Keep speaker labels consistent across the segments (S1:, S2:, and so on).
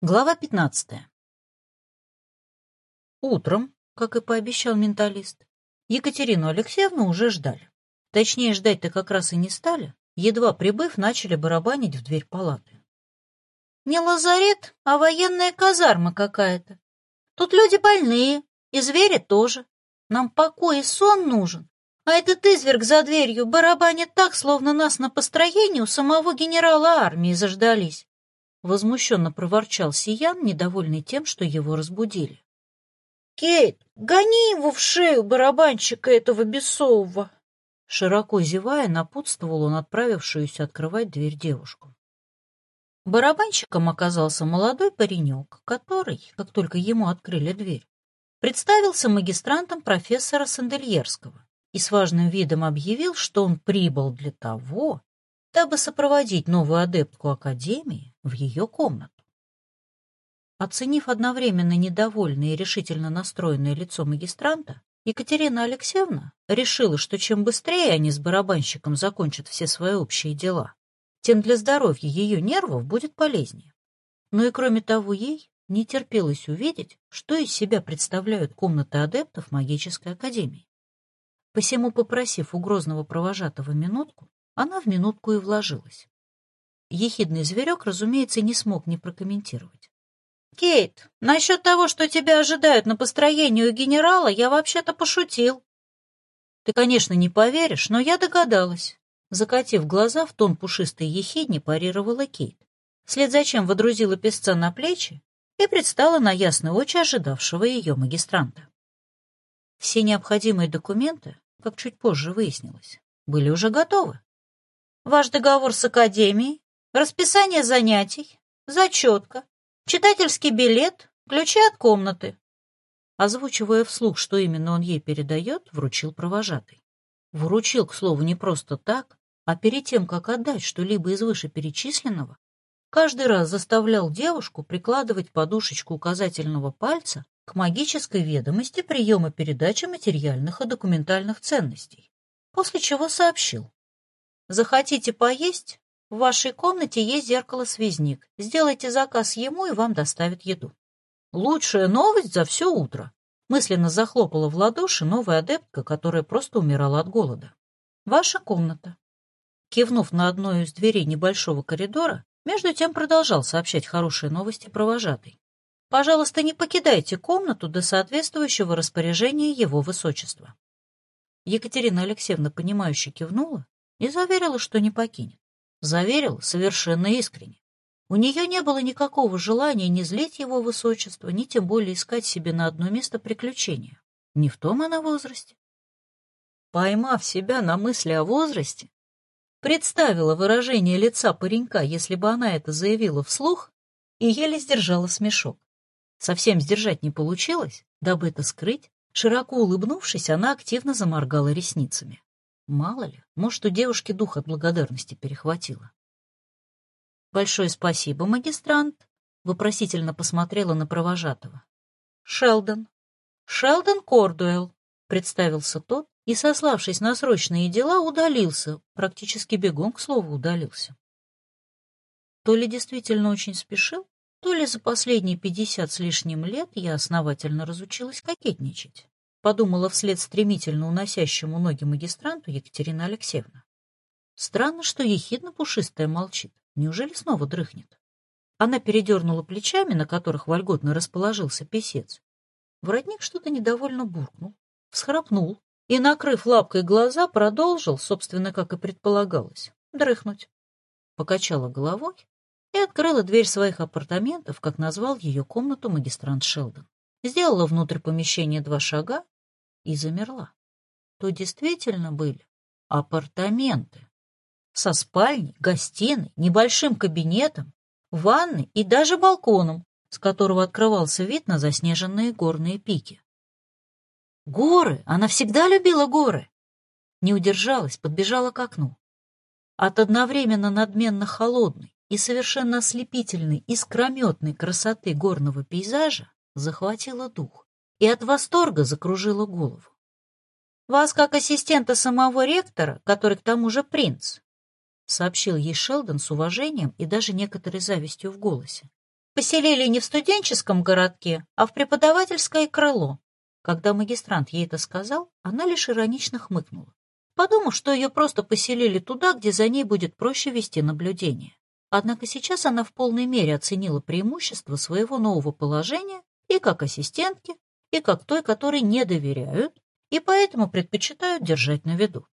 S1: Глава 15. Утром, как и пообещал менталист, Екатерину Алексеевну уже ждали. Точнее, ждать-то как раз и не стали. Едва прибыв, начали барабанить в дверь палаты. «Не лазарет, а военная казарма какая-то. Тут люди больные, и звери тоже. Нам покой и сон нужен. А этот изверг за дверью барабанит так, словно нас на построении у самого генерала армии заждались. Возмущенно проворчал Сиян, недовольный тем, что его разбудили. «Кейт, гони его в шею, барабанщика этого бесового!» Широко зевая, напутствовал он отправившуюся открывать дверь девушку. Барабанщиком оказался молодой паренек, который, как только ему открыли дверь, представился магистрантом профессора Сандельерского и с важным видом объявил, что он прибыл для того, дабы сопроводить новую адептку Академии в ее комнату. Оценив одновременно недовольное и решительно настроенное лицо магистранта, Екатерина Алексеевна решила, что чем быстрее они с барабанщиком закончат все свои общие дела, тем для здоровья ее нервов будет полезнее. Но и кроме того, ей не терпелось увидеть, что из себя представляют комнаты адептов магической академии. Посему, попросив у грозного провожатого минутку, она в минутку и вложилась. Ехидный зверек, разумеется, не смог не прокомментировать. «Кейт, насчет того, что тебя ожидают на построении у генерала, я вообще-то пошутил». «Ты, конечно, не поверишь, но я догадалась». Закатив глаза, в тон пушистой ехидни парировала Кейт, вслед за чем водрузила песца на плечи и предстала на ясной очи ожидавшего ее магистранта. Все необходимые документы, как чуть позже выяснилось, были уже готовы. Ваш договор с Академией, расписание занятий, зачетка, читательский билет, ключи от комнаты. Озвучивая вслух, что именно он ей передает, вручил провожатый. Вручил, к слову, не просто так, а перед тем, как отдать что-либо из вышеперечисленного, каждый раз заставлял девушку прикладывать подушечку указательного пальца к магической ведомости приема передачи материальных и документальных ценностей, после чего сообщил. Захотите поесть? В вашей комнате есть зеркало-связник. Сделайте заказ ему, и вам доставят еду. Лучшая новость за все утро. Мысленно захлопала в ладоши новая адептка, которая просто умирала от голода. Ваша комната. Кивнув на одну из дверей небольшого коридора, между тем продолжал сообщать хорошие новости провожатый. Пожалуйста, не покидайте комнату до соответствующего распоряжения его высочества. Екатерина Алексеевна, понимающе кивнула и заверила, что не покинет. Заверила совершенно искренне. У нее не было никакого желания ни злить его высочество, ни тем более искать себе на одно место приключения. Не в том она возрасте. Поймав себя на мысли о возрасте, представила выражение лица паренька, если бы она это заявила вслух, и еле сдержала смешок. Совсем сдержать не получилось, дабы это скрыть, широко улыбнувшись, она активно заморгала ресницами. Мало ли, может, у девушки дух от благодарности перехватило. «Большое спасибо, магистрант», — вопросительно посмотрела на провожатого. «Шелдон». «Шелдон Кордуэлл», — представился тот и, сославшись на срочные дела, удалился, практически бегом, к слову, удалился. То ли действительно очень спешил, то ли за последние пятьдесят с лишним лет я основательно разучилась кокетничать подумала вслед стремительно уносящему ноги магистранту Екатерина Алексеевна. Странно, что ехидно пушистая молчит. Неужели снова дрыхнет? Она передернула плечами, на которых вольготно расположился писец. Воротник что-то недовольно буркнул, всхрапнул и, накрыв лапкой глаза, продолжил, собственно, как и предполагалось, дрыхнуть. Покачала головой и открыла дверь своих апартаментов, как назвал ее комнату магистрант Шелдон сделала внутрь помещения два шага и замерла. То действительно были апартаменты со спальней, гостиной, небольшим кабинетом, ванной и даже балконом, с которого открывался вид на заснеженные горные пики. Горы! Она всегда любила горы! Не удержалась, подбежала к окну. От одновременно надменно холодной и совершенно ослепительной искрометной красоты горного пейзажа захватила дух и от восторга закружила голову. «Вас как ассистента самого ректора, который к тому же принц», сообщил ей Шелдон с уважением и даже некоторой завистью в голосе. поселили не в студенческом городке, а в преподавательское крыло. Когда магистрант ей это сказал, она лишь иронично хмыкнула, подумав, что ее просто поселили туда, где за ней будет проще вести наблюдение. Однако сейчас она в полной мере оценила преимущество своего нового положения и как ассистентки, и как той, которой не доверяют, и поэтому предпочитают держать на виду.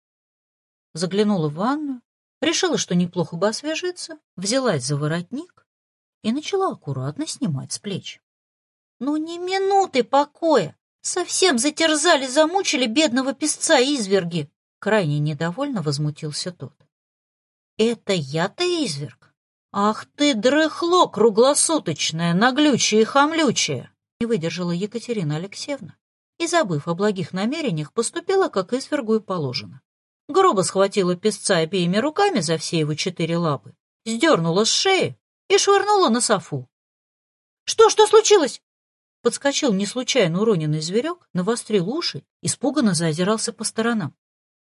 S1: Заглянула в ванную, решила, что неплохо бы освежиться, взялась за воротник и начала аккуратно снимать с плеч. Ну, ни минуты покоя! Совсем затерзали, замучили бедного песца изверги! Крайне недовольно возмутился тот. Это я-то изверг? Ах ты, дрыхло круглосуточное, наглючее и хамлючее! Не выдержала Екатерина Алексеевна и, забыв о благих намерениях, поступила, как извергу и положено. Грубо схватила песца обеими руками за все его четыре лапы, сдернула с шеи и швырнула на софу. «Что, что случилось?» Подскочил не случайно уроненный зверек, навострил уши, испуганно заозирался по сторонам.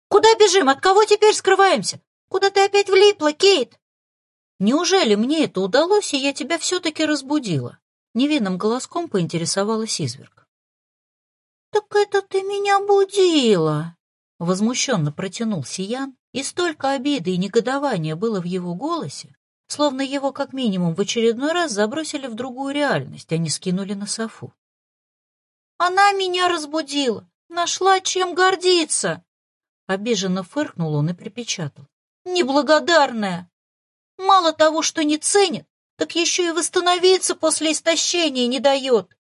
S1: «Куда бежим? От кого теперь скрываемся? Куда ты опять влипла, Кейт?» «Неужели мне это удалось, и я тебя все-таки разбудила?» Невинным голоском поинтересовалась изверг. «Так это ты меня будила!» Возмущенно протянул Сиян, и столько обиды и негодования было в его голосе, словно его как минимум в очередной раз забросили в другую реальность, а не скинули на софу. «Она меня разбудила! Нашла чем гордиться!» Обиженно фыркнул он и припечатал. «Неблагодарная! Мало того, что не ценит, так еще и восстановиться после истощения не дает!»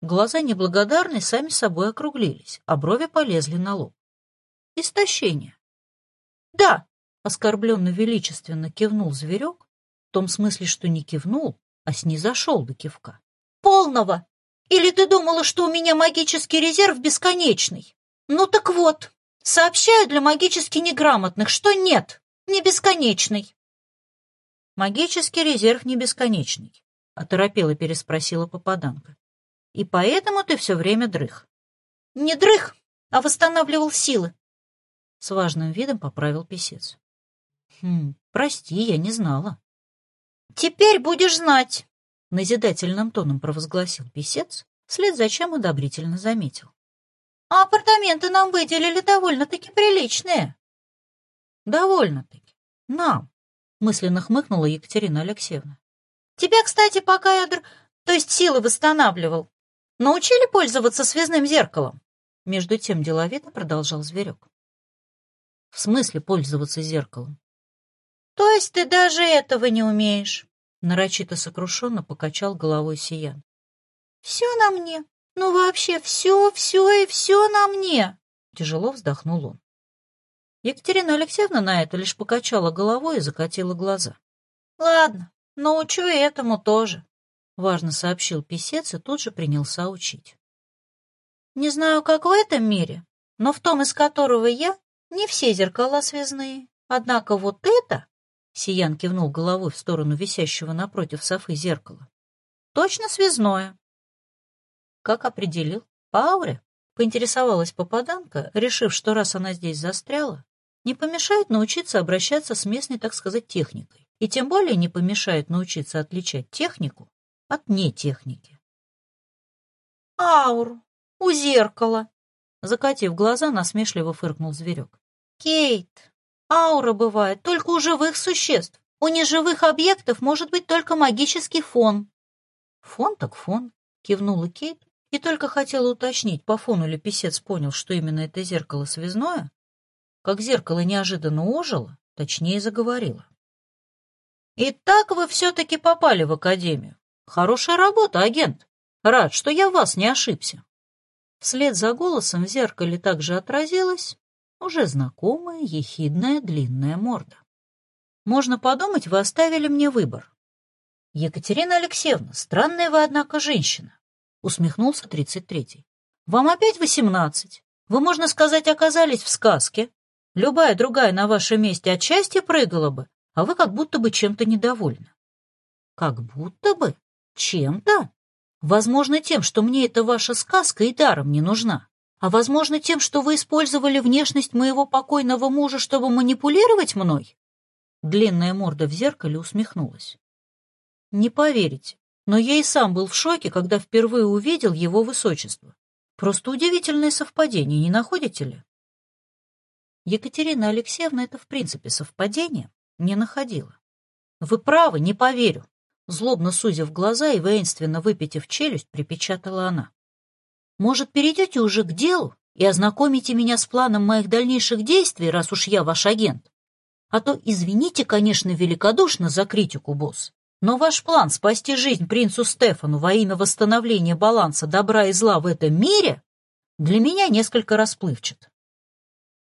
S1: Глаза неблагодарной сами собой округлились, а брови полезли на лоб. «Истощение!» «Да!» Оскорбленно величественно кивнул зверек, в том смысле, что не кивнул, а снизошел до кивка. «Полного! Или ты думала, что у меня магический резерв бесконечный? Ну так вот, сообщаю для магически неграмотных, что нет, не бесконечный». «Магический резерв не бесконечный», — оторопела переспросила попаданка. «И поэтому ты все время дрых». «Не дрых, а восстанавливал силы», — с важным видом поправил писец. Хм, прости, я не знала. Теперь будешь знать, назидательным тоном провозгласил писец, вслед за чем одобрительно заметил. А апартаменты нам выделили довольно-таки приличные. Довольно-таки. Нам, мысленно хмыкнула Екатерина Алексеевна. Тебя, кстати, пока я др... то есть силы восстанавливал, научили пользоваться связным зеркалом? Между тем деловито продолжал зверек. В смысле пользоваться зеркалом? «То есть ты даже этого не умеешь?» Нарочито сокрушенно покачал головой Сиян. «Все на мне. Ну вообще все, все и все на мне!» Тяжело вздохнул он. Екатерина Алексеевна на это лишь покачала головой и закатила глаза. «Ладно, научу и этому тоже», — важно сообщил писец и тут же принялся учить. «Не знаю, как в этом мире, но в том, из которого я, не все зеркала связные. Однако вот это Сиян кивнул головой в сторону висящего напротив Софы зеркала. «Точно связное». «Как определил? По ауре?» — поинтересовалась попаданка, решив, что раз она здесь застряла, не помешает научиться обращаться с местной, так сказать, техникой, и тем более не помешает научиться отличать технику от нетехники. «Ауру! У зеркала!» Закатив глаза, насмешливо фыркнул зверек. «Кейт, Аура бывает только у живых существ. У неживых объектов может быть только магический фон. Фон так фон, кивнула Кейт и только хотела уточнить, по фону ли писец понял, что именно это зеркало связное, как зеркало неожиданно ожило, точнее заговорило. «Итак вы все-таки попали в академию. Хорошая работа, агент. Рад, что я вас не ошибся». Вслед за голосом в зеркале также отразилось уже знакомая, ехидная, длинная морда. Можно подумать, вы оставили мне выбор. Екатерина Алексеевна, странная вы, однако, женщина, усмехнулся тридцать третий. Вам опять восемнадцать. Вы, можно сказать, оказались в сказке. Любая другая на вашем месте от счастья прыгала бы, а вы как будто бы чем-то недовольны. Как будто бы? Чем-то? Возможно, тем, что мне эта ваша сказка и даром не нужна а, возможно, тем, что вы использовали внешность моего покойного мужа, чтобы манипулировать мной?» Длинная морда в зеркале усмехнулась. Не поверите, но я и сам был в шоке, когда впервые увидел его высочество. Просто удивительное совпадение, не находите ли? Екатерина Алексеевна это в принципе совпадение не находила. Вы правы, не поверю. Злобно сузив глаза и воинственно выпитив челюсть, припечатала она. Может, перейдете уже к делу и ознакомите меня с планом моих дальнейших действий, раз уж я ваш агент? А то извините, конечно, великодушно за критику, босс, но ваш план спасти жизнь принцу Стефану во имя восстановления баланса добра и зла в этом мире для меня несколько расплывчат.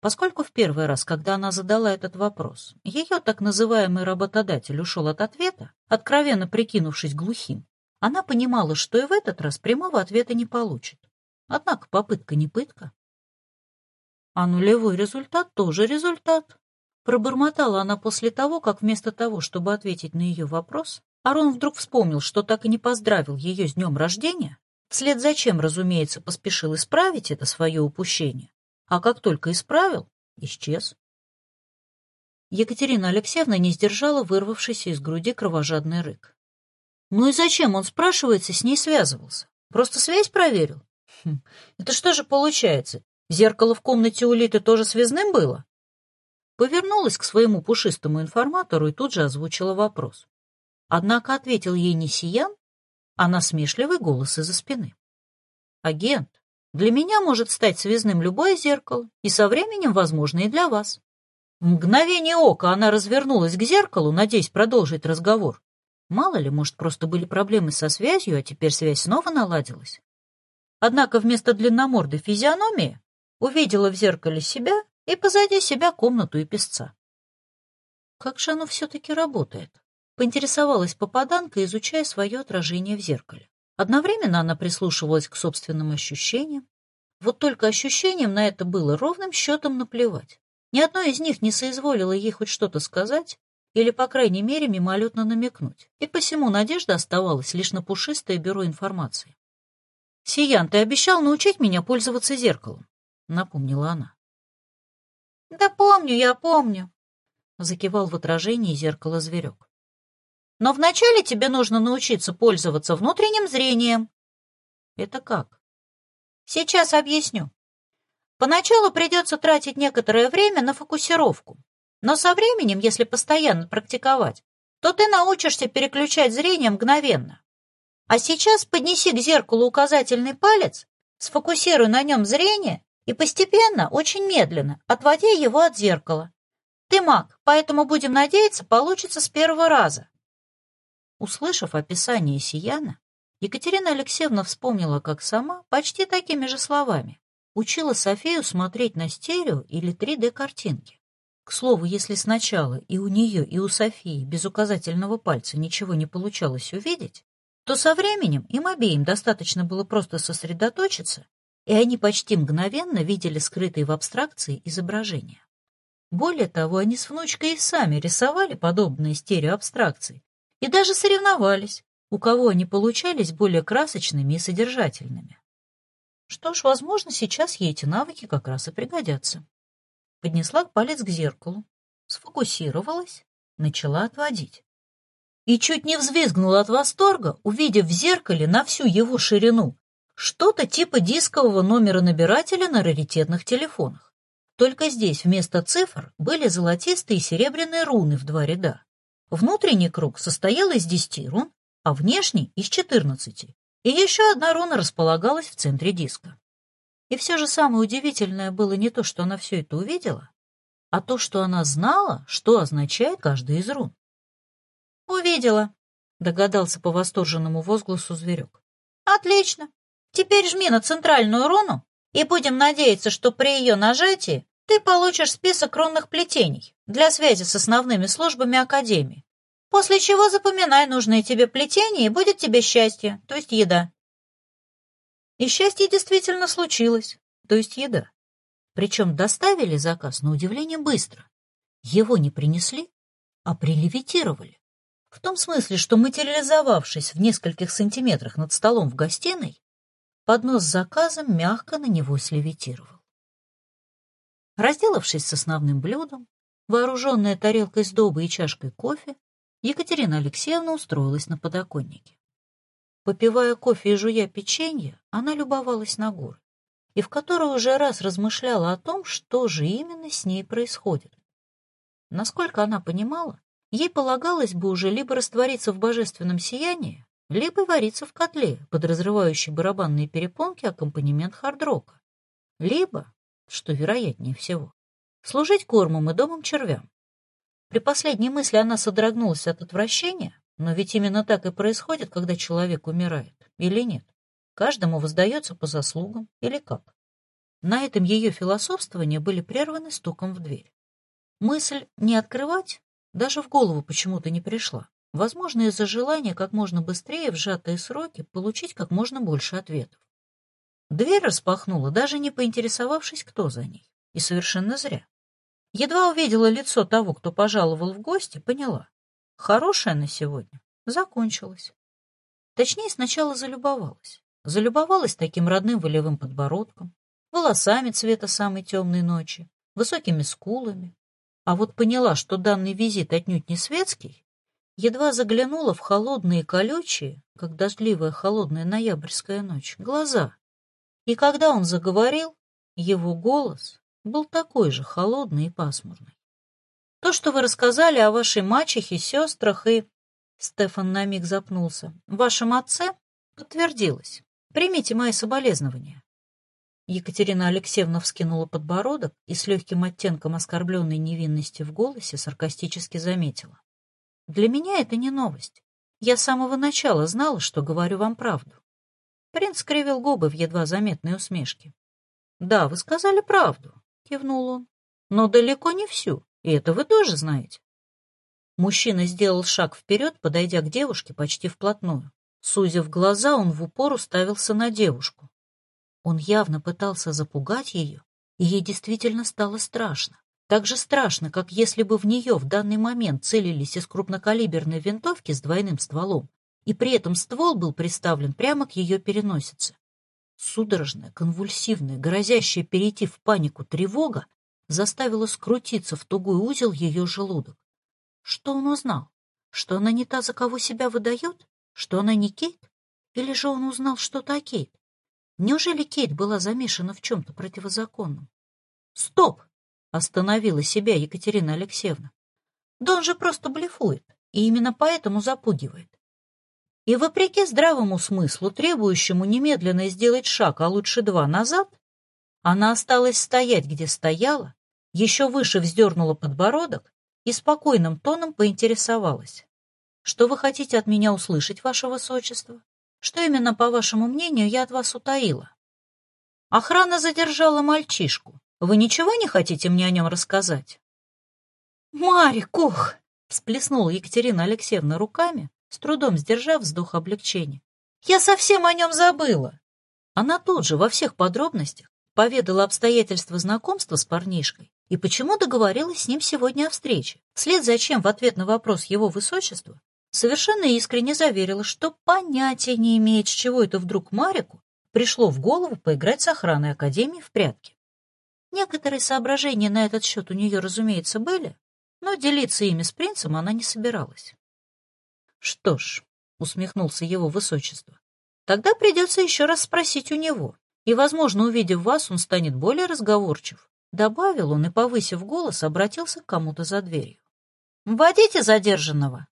S1: Поскольку в первый раз, когда она задала этот вопрос, ее так называемый работодатель ушел от ответа, откровенно прикинувшись глухим, она понимала, что и в этот раз прямого ответа не получит. Однако попытка не пытка. А нулевой результат тоже результат. Пробормотала она после того, как вместо того, чтобы ответить на ее вопрос, Арон вдруг вспомнил, что так и не поздравил ее с днем рождения, вслед за чем, разумеется, поспешил исправить это свое упущение, а как только исправил, исчез. Екатерина Алексеевна не сдержала вырвавшийся из груди кровожадный рык. Ну и зачем он, спрашивается, с ней связывался? Просто связь проверил? Хм, это что же получается? Зеркало в комнате Улиты тоже связным было? Повернулась к своему пушистому информатору и тут же озвучила вопрос. Однако ответил ей не Сиян, а насмешливый голос из-за спины. «Агент, для меня может стать связным любое зеркало, и со временем, возможно, и для вас». В мгновение ока она развернулась к зеркалу, надеясь продолжить разговор. Мало ли, может, просто были проблемы со связью, а теперь связь снова наладилась. Однако вместо длинномордой физиономии увидела в зеркале себя и позади себя комнату и песца. Как же оно все-таки работает? Поинтересовалась попаданка, изучая свое отражение в зеркале. Одновременно она прислушивалась к собственным ощущениям. Вот только ощущениям на это было ровным счетом наплевать. Ни одно из них не соизволило ей хоть что-то сказать или, по крайней мере, мимолетно намекнуть. И посему надежда оставалась лишь на пушистое бюро информации. «Сиян, ты обещал научить меня пользоваться зеркалом», — напомнила она. «Да помню, я помню», — закивал в отражении зеркала зверек. «Но вначале тебе нужно научиться пользоваться внутренним зрением». «Это как?» «Сейчас объясню. Поначалу придется тратить некоторое время на фокусировку, но со временем, если постоянно практиковать, то ты научишься переключать зрение мгновенно. А сейчас поднеси к зеркалу указательный палец, сфокусируй на нем зрение и постепенно, очень медленно, отводи его от зеркала. Ты маг, поэтому, будем надеяться, получится с первого раза. Услышав описание Сияна, Екатерина Алексеевна вспомнила, как сама, почти такими же словами, учила Софию смотреть на стерео или 3D-картинки. К слову, если сначала и у нее, и у Софии без указательного пальца ничего не получалось увидеть, то со временем им обеим достаточно было просто сосредоточиться, и они почти мгновенно видели скрытые в абстракции изображения. Более того, они с внучкой и сами рисовали подобные стереоабстракции и даже соревновались, у кого они получались более красочными и содержательными. Что ж, возможно, сейчас ей эти навыки как раз и пригодятся. Поднесла палец к зеркалу, сфокусировалась, начала отводить и чуть не взвизгнула от восторга, увидев в зеркале на всю его ширину что-то типа дискового номера набирателя на раритетных телефонах. Только здесь вместо цифр были золотистые и серебряные руны в два ряда. Внутренний круг состоял из десяти рун, а внешний — из четырнадцати. И еще одна руна располагалась в центре диска. И все же самое удивительное было не то, что она все это увидела, а то, что она знала, что означает каждая из рун. «Увидела», — догадался по восторженному возгласу зверек. «Отлично. Теперь жми на центральную руну, и будем надеяться, что при ее нажатии ты получишь список рунных плетений для связи с основными службами Академии. После чего запоминай нужные тебе плетения, и будет тебе счастье, то есть еда». И счастье действительно случилось, то есть еда. Причем доставили заказ на удивление быстро. Его не принесли, а прилевитировали. В том смысле, что материализовавшись в нескольких сантиметрах над столом в гостиной, поднос с заказом мягко на него слевитировал. Разделавшись с основным блюдом, вооруженная тарелкой сдобы и чашкой кофе, Екатерина Алексеевна устроилась на подоконнике. Попивая кофе и жуя печенье, она любовалась на горы, и в которой уже раз размышляла о том, что же именно с ней происходит. Насколько она понимала, ей полагалось бы уже либо раствориться в божественном сиянии, либо вариться в котле, под разрывающий барабанные перепонки аккомпанемент хардрока, либо, что вероятнее всего, служить кормом и домом червям. При последней мысли она содрогнулась от отвращения, но ведь именно так и происходит, когда человек умирает, или нет? Каждому воздается по заслугам, или как? На этом ее философствования были прерваны стуком в дверь. Мысль не открывать даже в голову почему-то не пришла. Возможно, из-за желания как можно быстрее в сжатые сроки получить как можно больше ответов. Дверь распахнула, даже не поинтересовавшись, кто за ней. И совершенно зря. Едва увидела лицо того, кто пожаловал в гости, поняла. Хорошая на сегодня закончилась. Точнее, сначала залюбовалась. Залюбовалась таким родным волевым подбородком, волосами цвета самой темной ночи, высокими скулами. А вот поняла, что данный визит отнюдь не светский, едва заглянула в холодные колючие, как дождливая холодная ноябрьская ночь, глаза. И когда он заговорил, его голос был такой же холодный и пасмурный. То, что вы рассказали о вашей мачехе, сестрах и... Стефан на миг запнулся. Вашем отце подтвердилось. Примите мои соболезнования. Екатерина Алексеевна вскинула подбородок и с легким оттенком оскорбленной невинности в голосе саркастически заметила. Для меня это не новость. Я с самого начала знала, что говорю вам правду. Принц скривил губы в едва заметной усмешке. «Да, вы сказали правду кивнул он. Но далеко не всю, и это вы тоже знаете. Мужчина сделал шаг вперед, подойдя к девушке почти вплотную. Сузив глаза, он в упор уставился на девушку. Он явно пытался запугать ее, и ей действительно стало страшно. Так же страшно, как если бы в нее в данный момент целились из крупнокалиберной винтовки с двойным стволом, и при этом ствол был приставлен прямо к ее переносице. Судорожная, конвульсивная, грозящая перейти в панику тревога заставила скрутиться в тугой узел ее желудок. Что он узнал? Что она не та, за кого себя выдает? Что она не Кейт? Или же он узнал что-то о Кейт? Неужели Кейт была замешана в чем-то противозаконном? Стоп! Остановила себя Екатерина Алексеевна. Да он же просто блефует, и именно поэтому запугивает. И вопреки здравому смыслу, требующему немедленно сделать шаг, а лучше два назад, она осталась стоять, где стояла, еще выше вздернула подбородок и спокойным тоном поинтересовалась. «Что вы хотите от меня услышать, ваше высочество? Что именно, по вашему мнению, я от вас утаила?» «Охрана задержала мальчишку. Вы ничего не хотите мне о нем рассказать?» «Марик, ох!» — всплеснула Екатерина Алексеевна руками, с трудом сдержав вздох облегчения. «Я совсем о нем забыла!» Она тут же во всех подробностях поведала обстоятельства знакомства с парнишкой и почему договорилась с ним сегодня о встрече, вслед за чем в ответ на вопрос его высочества совершенно искренне заверила, что понятия не имеет, с чего это вдруг Марику пришло в голову поиграть с охраной Академии в прятки. Некоторые соображения на этот счет у нее, разумеется, были, но делиться ими с принцем она не собиралась. Что ж, усмехнулся его высочество, тогда придется еще раз спросить у него, и, возможно, увидев вас, он станет более разговорчив. Добавил он и, повысив голос, обратился к кому-то за дверью. «Вводите задержанного!»